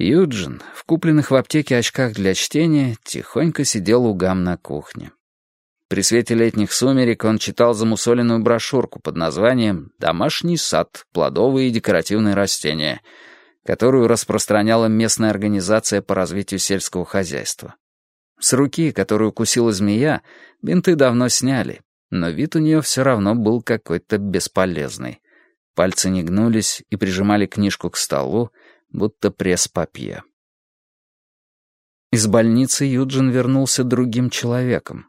Юджин, в купленных в аптеке очках для чтения, тихонько сидел у гам на кухне. При свете летних сумерек он читал замусоленную брошюрку под названием «Домашний сад. Плодовые и декоративные растения», которую распространяла местная организация по развитию сельского хозяйства. С руки, которую укусила змея, бинты давно сняли, но вид у нее все равно был какой-то бесполезный. Пальцы не гнулись и прижимали книжку к столу, будто пресс-папье. Из больницы Юджин вернулся другим человеком.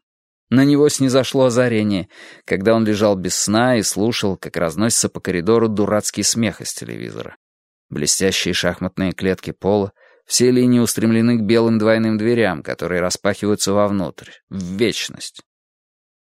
На него снизошло озарение, когда он лежал без сна и слушал, как разносится по коридору дурацкий смех из телевизора. Блестящие шахматные клетки пола, все линии устремлены к белым двойным дверям, которые распахиваются вовнутрь, в вечность.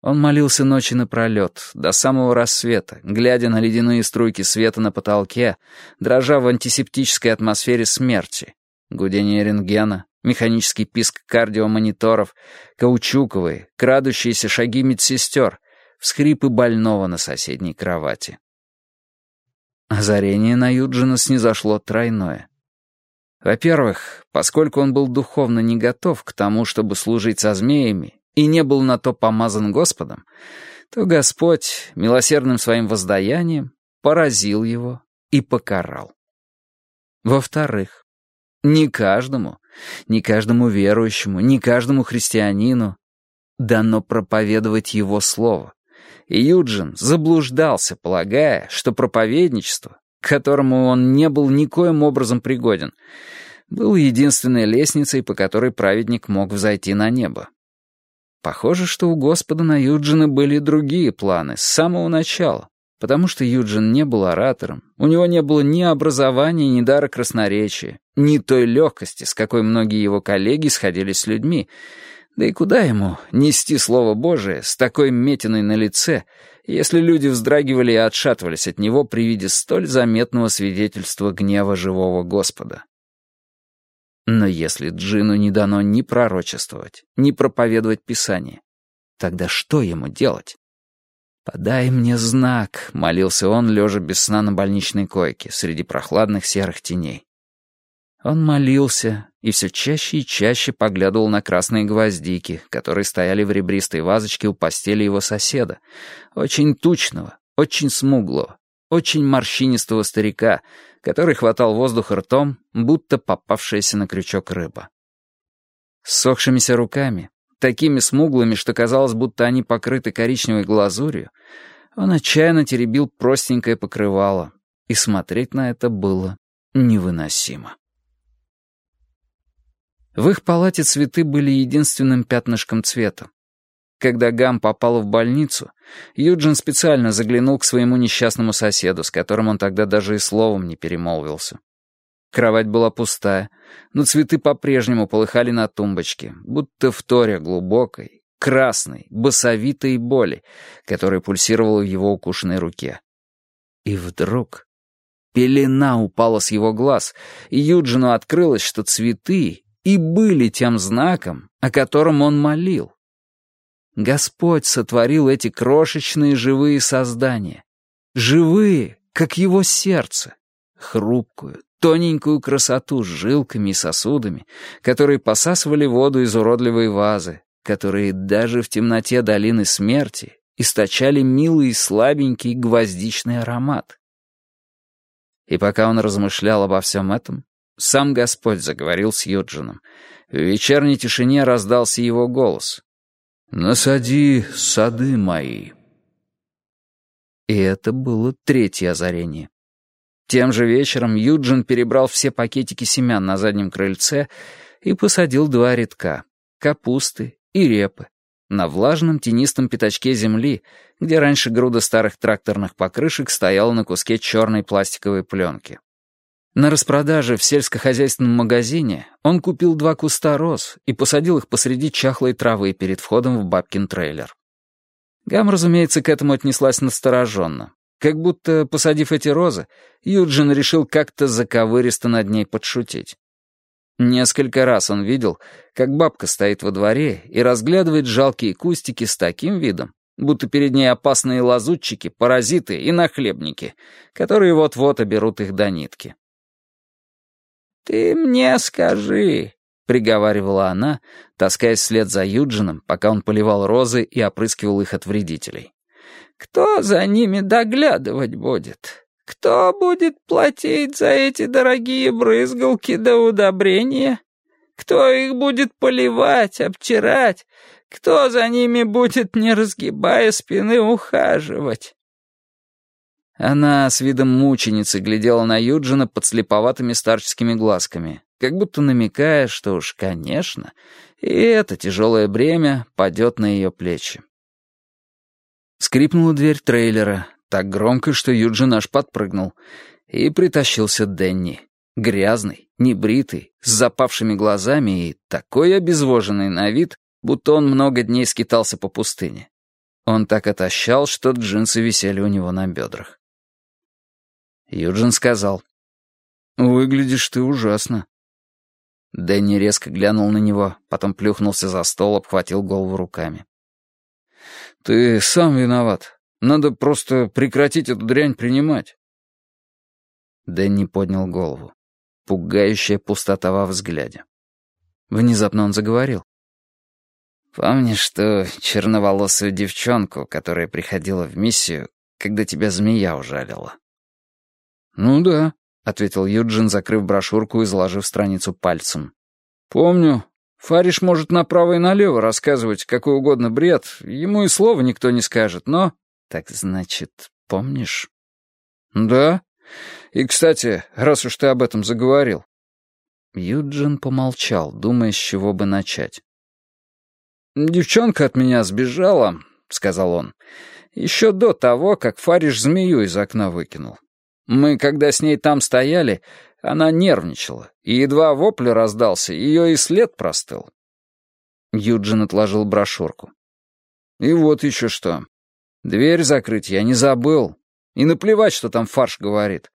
Он молился ночи напролет, до самого рассвета, глядя на ледяные струйки света на потолке, дрожа в антисептической атмосфере смерти. Гудение рентгена, механический писк кардиомониторов, каучуковые, крадущиеся шаги медсестер, всхрипы больного на соседней кровати. Озарение на Юджина снизошло тройное. Во-первых, поскольку он был духовно не готов к тому, чтобы служить со змеями и не был на то помазан Господом, то Господь милосердным своим воздаянием поразил его и покарал. Во-вторых, не каждому, не каждому верующему, не каждому христианину дано проповедовать его слово. И Юджин заблуждался, полагая, что проповедничество, к которому он не был никоим образом пригоден, был единственной лестницей, по которой праведник мог взойти на небо. Похоже, что у Господа на Юджина были другие планы с самого начала, потому что Юджин не был оратором, у него не было ни образования, ни дара красноречия, ни той легкости, с какой многие его коллеги сходились с людьми, да и куда ему нести Слово Божие с такой метиной на лице, если люди вздрагивали и отшатывались от него при виде столь заметного свидетельства гнева живого Господа? Но если Джину не дано ни пророчествовать, ни проповедовать Писание, тогда что ему делать? «Подай мне знак», — молился он, лежа без сна на больничной койке, среди прохладных серых теней. Он молился и все чаще и чаще поглядывал на красные гвоздики, которые стояли в ребристой вазочке у постели его соседа, очень тучного, очень смуглого, очень морщинистого старика, который хватал воздух ртом, будто попавшаяся на крючок рыба. С сохшимися руками, такими смуглыми, что казалось, будто они покрыты коричневой глазурью, он отчаянно теребил простенькое покрывало, и смотреть на это было невыносимо. В их палате цветы были единственным пятнышком цвета. Когда Гам попал в больницу, Юджин специально заглянул к своему несчастному соседу, с которым он тогда даже и словом не перемолвился. Кровать была пустая, но цветы по-прежнему полыхали на тумбочке, будто в торе глубокой, красной, басовитой боли, которая пульсировала в его укушенной руке. И вдруг пелена упала с его глаз, и Юджину открылось, что цветы и были тем знаком, о котором он молил. Господь сотворил эти крошечные живые создания. Живые, как его сердце. Хрупкую, тоненькую красоту с жилками и сосудами, которые посасывали воду из уродливой вазы, которые даже в темноте долины смерти источали милый слабенький гвоздичный аромат. И пока он размышлял обо всем этом, сам Господь заговорил с Юджином. В вечерней тишине раздался его голос. «Насади сады мои». И это было третье озарение. Тем же вечером Юджин перебрал все пакетики семян на заднем крыльце и посадил два редка — капусты и репы на влажном тенистом пятачке земли, где раньше груда старых тракторных покрышек стояла на куске черной пластиковой пленки. На распродаже в сельскохозяйственном магазине он купил два куста роз и посадил их посреди чахлой травы перед входом в бабкин трейлер. Гам, разумеется, к этому отнеслась настороженно. Как будто, посадив эти розы, Юджин решил как-то заковыристо над ней подшутить. Несколько раз он видел, как бабка стоит во дворе и разглядывает жалкие кустики с таким видом, будто перед ней опасные лазутчики, паразиты и нахлебники, которые вот-вот оберут их до нитки. «Ты мне скажи», — приговаривала она, таскаясь вслед за Юджином, пока он поливал розы и опрыскивал их от вредителей. «Кто за ними доглядывать будет? Кто будет платить за эти дорогие брызгалки до удобрения? Кто их будет поливать, обтирать? Кто за ними будет, не разгибая спины, ухаживать?» Она с видом мученицы глядела на Юджина под слеповатыми старческими глазками, как будто намекая, что уж, конечно, и это тяжелое бремя падет на ее плечи. Скрипнула дверь трейлера, так громко, что Юджин аж подпрыгнул, и притащился Денни, грязный, небритый, с запавшими глазами и такой обезвоженный на вид, будто он много дней скитался по пустыне. Он так отощал, что джинсы висели у него на бедрах. Юджин сказал. «Выглядишь ты ужасно». Дэнни резко глянул на него, потом плюхнулся за стол, обхватил голову руками. «Ты сам виноват. Надо просто прекратить эту дрянь принимать». Дэнни поднял голову. Пугающая пустота во взгляде. Внезапно он заговорил. «Помнишь ту черноволосую девчонку, которая приходила в миссию, когда тебя змея ужалила?» «Ну да», — ответил Юджин, закрыв брошюрку и заложив страницу пальцем. «Помню. Фариш может направо и налево рассказывать какой угодно бред, ему и слова никто не скажет, но...» «Так значит, помнишь?» «Да. И, кстати, раз уж ты об этом заговорил...» Юджин помолчал, думая, с чего бы начать. «Девчонка от меня сбежала», — сказал он, — «еще до того, как Фариш змею из окна выкинул. Мы, когда с ней там стояли, она нервничала, и едва вопль раздался, ее и след простыл. Юджин отложил брошюрку. И вот еще что. Дверь закрыть я не забыл. И наплевать, что там фарш говорит.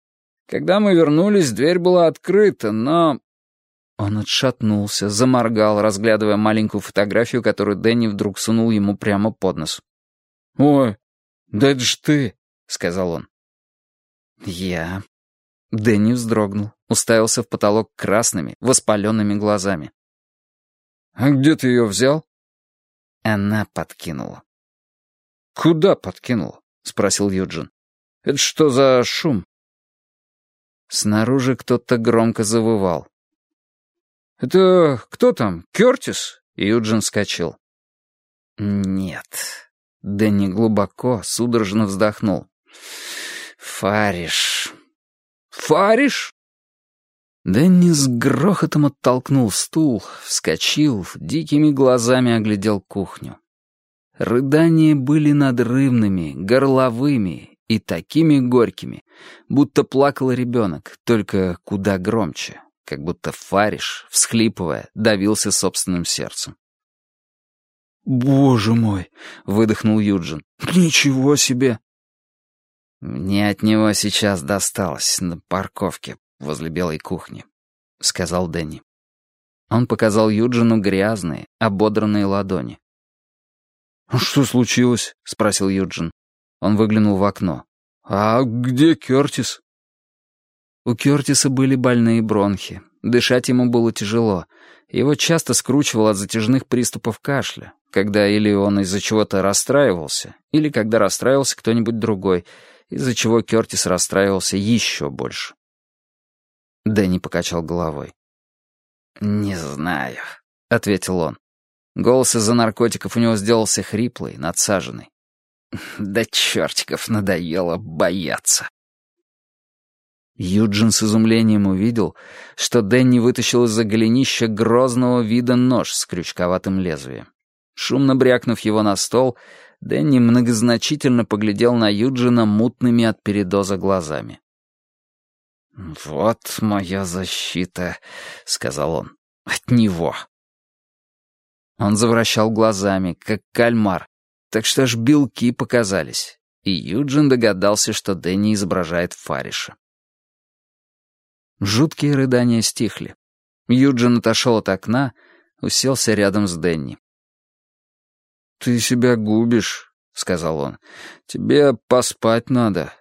Когда мы вернулись, дверь была открыта, но... Он отшатнулся, заморгал, разглядывая маленькую фотографию, которую Дэнни вдруг сунул ему прямо под нос. «Ой, да это ж ты!» — сказал он. «Я...» Дэнни вздрогнул, уставился в потолок красными, воспаленными глазами. «А где ты ее взял?» Она подкинула. «Куда подкинула?» — спросил Юджин. «Это что за шум?» Снаружи кто-то громко завывал. «Это кто там, Кертис?» — Юджин вскочил. «Нет». Дэнни глубоко, судорожно вздохнул. «Фариш». «Фариш?» Дэнни с грохотом оттолкнул стул, вскочил, дикими глазами оглядел кухню. Рыдания были надрывными, горловыми и такими горькими, будто плакал ребенок, только куда громче, как будто Фариш, всхлипывая, давился собственным сердцем. «Боже мой!» — выдохнул Юджин. «Ничего себе!» «Мне от него сейчас досталось на парковке возле белой кухни», — сказал Дэнни. Он показал Юджину грязные, ободранные ладони. «А «Что случилось?» — спросил Юджин. Он выглянул в окно. «А где Кертис?» У Кертиса были больные бронхи. Дышать ему было тяжело. Его часто скручивало от затяжных приступов кашля, когда или он из-за чего-то расстраивался, или когда расстраивался кто-нибудь другой — из-за чего Кертис расстраивался еще больше. Дэнни покачал головой. «Не знаю», — ответил он. Голос из-за наркотиков у него сделался хриплый, надсаженный. «Да чертиков надоело бояться». Юджин с изумлением увидел, что Дэнни вытащил из-за голенища грозного вида нож с крючковатым лезвием. Шумно брякнув его на стол, Дэнни многозначительно поглядел на Юджина мутными от передоза глазами. «Вот моя защита», — сказал он, — «от него». Он завращал глазами, как кальмар, так что аж белки показались, и Юджин догадался, что Дэнни изображает Фариша. Жуткие рыдания стихли. Юджин отошел от окна, уселся рядом с Дэнни. «Ты себя губишь», — сказал он. «Тебе поспать надо».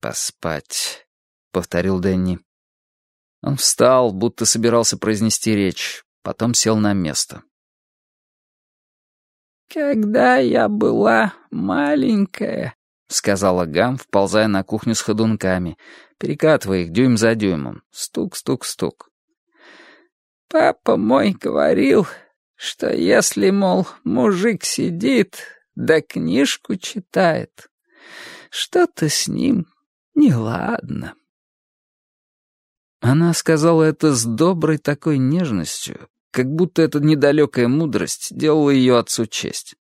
«Поспать», — повторил Дэнни. Он встал, будто собирался произнести речь, потом сел на место. «Когда я была маленькая», — сказала Гам, вползая на кухню с ходунками, перекатывая их дюйм за дюймом. Стук-стук-стук. «Папа мой говорил, что если, мол, мужик сидит, да книжку читает, что-то с ним неладно». Она сказала это с доброй такой нежностью, как будто эта недалекая мудрость делала ее отцу честь.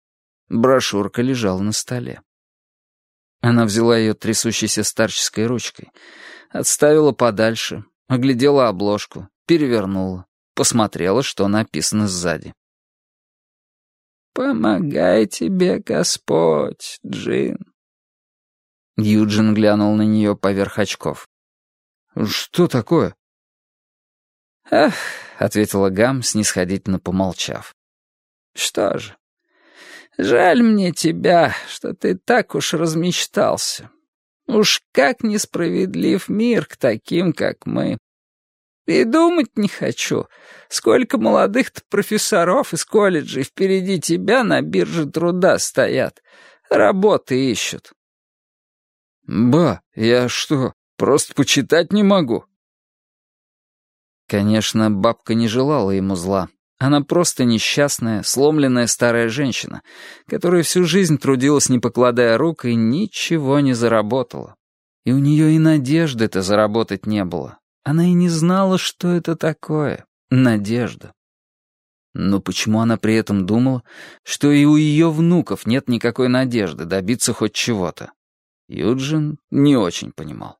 Брошюрка лежала на столе. Она взяла ее трясущейся старческой ручкой, отставила подальше, оглядела обложку, перевернула, посмотрела, что написано сзади. «Помогай тебе, Господь, Джин». Юджин глянул на нее поверх очков. «Что такое?» «Ах», — ответила Гам, снисходительно помолчав. «Что же, жаль мне тебя, что ты так уж размечтался. Уж как несправедлив мир к таким, как мы. И думать не хочу, сколько молодых-то профессоров из колледжей впереди тебя на бирже труда стоят, работы ищут». «Ба, я что, просто почитать не могу?» Конечно, бабка не желала ему зла. Она просто несчастная, сломленная старая женщина, которая всю жизнь трудилась, не покладая рук, и ничего не заработала. И у нее и надежды-то заработать не было. Она и не знала, что это такое — надежда. Но почему она при этом думала, что и у ее внуков нет никакой надежды добиться хоть чего-то? Юджин не очень понимал.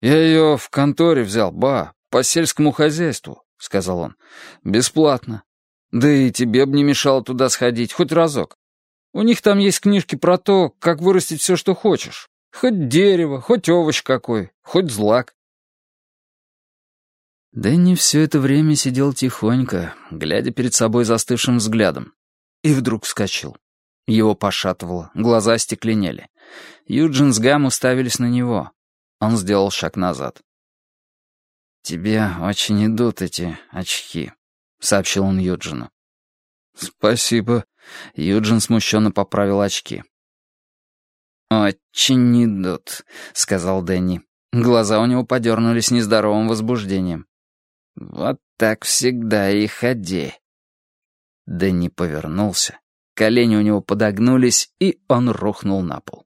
«Я ее в конторе взял, ба, по сельскому хозяйству», — сказал он. «Бесплатно. Да и тебе б не мешало туда сходить, хоть разок. У них там есть книжки про то, как вырастить все, что хочешь. Хоть дерево, хоть овощ какой, хоть злак». Дэнни все это время сидел тихонько, глядя перед собой застывшим взглядом. И вдруг вскочил. Его пошатывало, глаза стекленели. Юджин с Гам уставились на него. Он сделал шаг назад. «Тебе очень идут эти очки», — сообщил он Юджину. «Спасибо». Юджин смущенно поправил очки. «Очень идут», — сказал Дэнни. Глаза у него подернулись нездоровым возбуждением. «Вот так всегда и ходи». Дэнни повернулся, колени у него подогнулись, и он рухнул на пол.